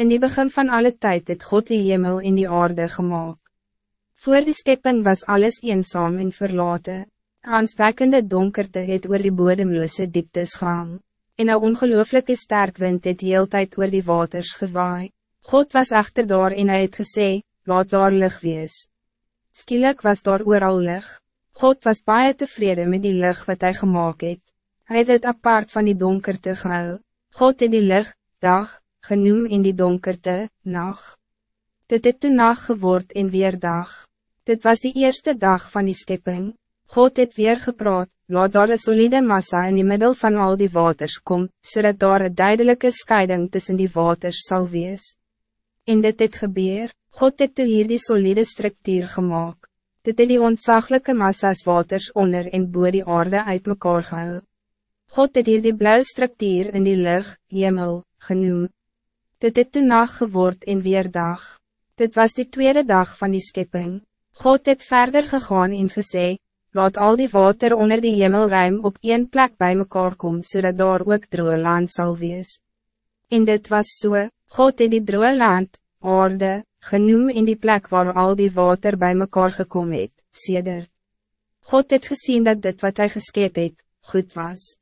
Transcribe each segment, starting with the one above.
In die begin van alle tijd het God die hemel in die aarde gemaakt. Voor die schepping was alles eenzaam en verlaten. Aanswekkende donkerte het oor die bodemloze dieptes gaan. En een ongelooflijke sterk wind het heel tijd oor die waters gewaai. God was achter daar en hy het gesê, laat daar lig wees. Skielik was daar ooral lig. God was baie tevreden met die lig wat hij gemaakt het. Hij het het apart van die donkerte gehou. God het die lig, dag, genoem in die donkerte, nacht. Dit het toen nacht geword en weer dag. Dit was die eerste dag van die schepping. God het weer gepraat, laat daar een solide massa in die middel van al die waters kom, zodat so daar een duidelijke scheiding tussen die waters zal wees. En dit het gebeur, God het toe hier die solide structuur gemaakt. Dit het die ontzaglijke massa's waters onder en boer die aarde uit mekaar gehou. God het hier die blauwe structuur in die lucht, hemel, genoemd. Dit het toen nacht geword en weer dag. Dit was de tweede dag van die schepping. God het verder gegaan en gesê, laat al die water onder die hemelruim op één plek bij mekaar kom, zodat so daar ook droe land zal wees. En dit was so, God het die droe land, aarde, genoem in die plek waar al die water bij mekaar gekomen het, seder. God het gezien dat dit wat hij geskep het, goed was.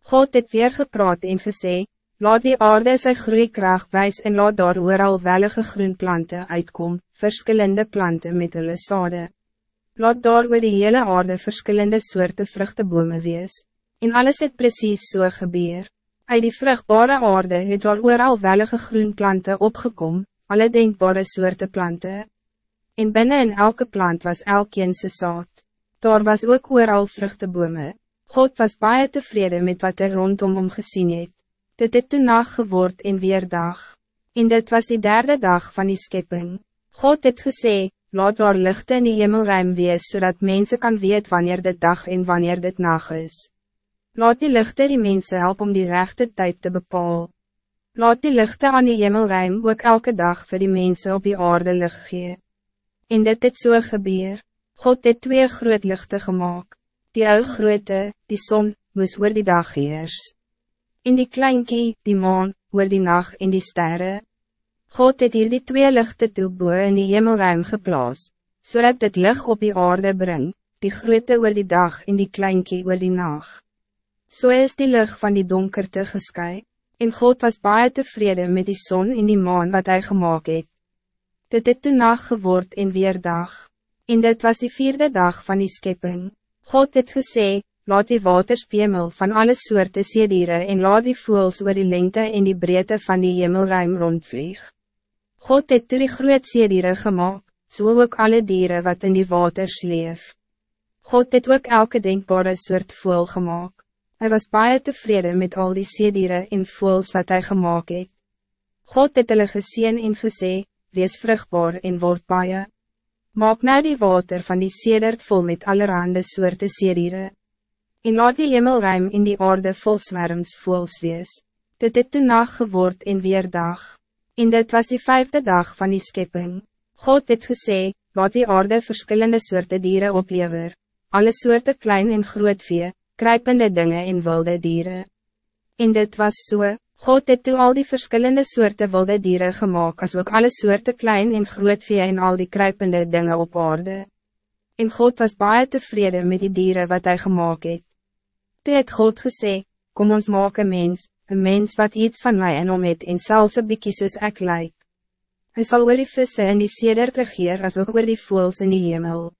God het weer gepraat en gesê, Laat die aarde sy groeikracht wijs en laat daar ooral wellige groenplanten uitkom, verschillende planten met hulle sade. Laat daar oor die hele aarde verschillende soorten vruchtebome wees. En alles het precies so gebeur. Uit die vruchtbare aarde het daar ooral wellige groenplanten opgekom, alle denkbare soorten planten. En binnen in elke plant was elkeen se saad. Daar was ook ooral vruchtebome. God was baie tevreden met wat er rondom hom gezien het. Dit het toen nacht geword en weer dag. En dit was die derde dag van die schepping. God het gesê, laat waar lichte in die hemelruim wees, zodat mensen kan weet wanneer dit dag en wanneer dit nacht is. Laat die lichte die mensen help om die rechte tijd te bepalen. Laat die lichte aan die hemelruim ook elke dag voor die mensen op die aarde licht gee. En dit het so gebeur. God het twee groot lichte gemaakt. Die ou groote, die zon, moes oor die dag heerst in die kleinkie, die maan, oor die nacht en die sterren. God het hier die twee lichte toeboe in die hemelruim geplaas, zodat so dit licht op die aarde brengt, die grote oor die dag en die kleinkie oor die nacht. Zo so is die lucht van die donkerte gesky, en God was baie tevreden met die zon en die maan wat hij gemaakt het. Dit het toen nacht geword en weer dag, en dit was die vierde dag van die schepping. God het gesê, laat die waters pemel van alle soorten seedieren en laat die voels oor die lengte en die breedte van die hemelruim rondvlieg. God het toe die groot seedieren gemaakt, so ook alle dieren wat in die waters leef. God het ook elke denkbare soort voel gemaakt. Hij was baie tevreden met al die seedieren en voels wat hij gemaakt het. God het hulle geseen en gesê, wees vruchtbaar en word baie. Maak nou die water van die sedert vol met allerhande soorten seedieren en laat die hemelruim in die aarde vol zwerms voels wees. Dit het toen nacht geword en weer dag. En dit was die vijfde dag van die schepping. God het gesê, laat die aarde verschillende soorten dieren oplever. Alle soorten klein en groot vee, kruipende dingen en wilde dieren. En dit was zo. So, God het toe al die verschillende soorten wilde dieren gemaakt, als ook alle soorten klein en groot vee en al die kruipende dingen op aarde. En God was baie tevreden met die dieren wat hij gemaakt het. Toe het God gesê, kom ons maak een mens, een mens wat iets van mij en om het en selfs een bykie soos ek lyk. Hy sal oor die visse en die sedert regeer as ook oor die voels in die hemel.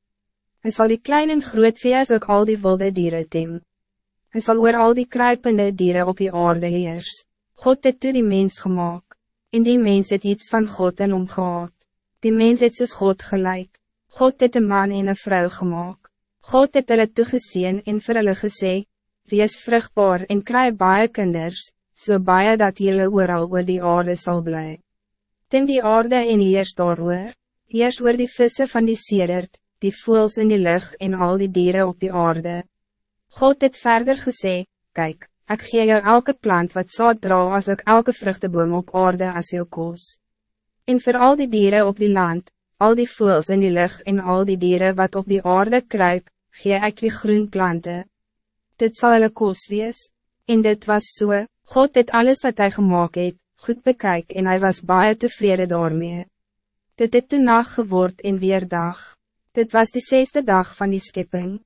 Hij zal die klein en groot vee as ook al die wilde dieren tem. Hij zal oor al die kruipende dieren op die aarde heers. God het toe die mens gemaakt. En die mens het iets van God en omgehaad. Die mens het soos God gelijk. God het een man en een vrouw gemaakt. God het hulle toegezien en vir hulle gesê, wees vruchtbaar en kry baie kinders, so baie dat jylle ooral oor die aarde zal bly. Ten die aarde en heers daar oor, heers oor die visse van die sedert, die voels in die lucht en al die dieren op die aarde. God het verder gesê, kijk, ik gee jou elke plant wat zaad dra as ook elke vruchteboom op aarde as jou koos. En voor al die dieren op die land, al die voels in die lucht en al die dieren wat op die aarde kruip, gee ek die groen planten dit zal hulle koos wees, en dit was so, God het alles wat hij gemaakt het, goed bekyk en hij was baie tevreden daarmee. Dit het toen nacht geword en weer dag. Dit was de zesde dag van die skipping.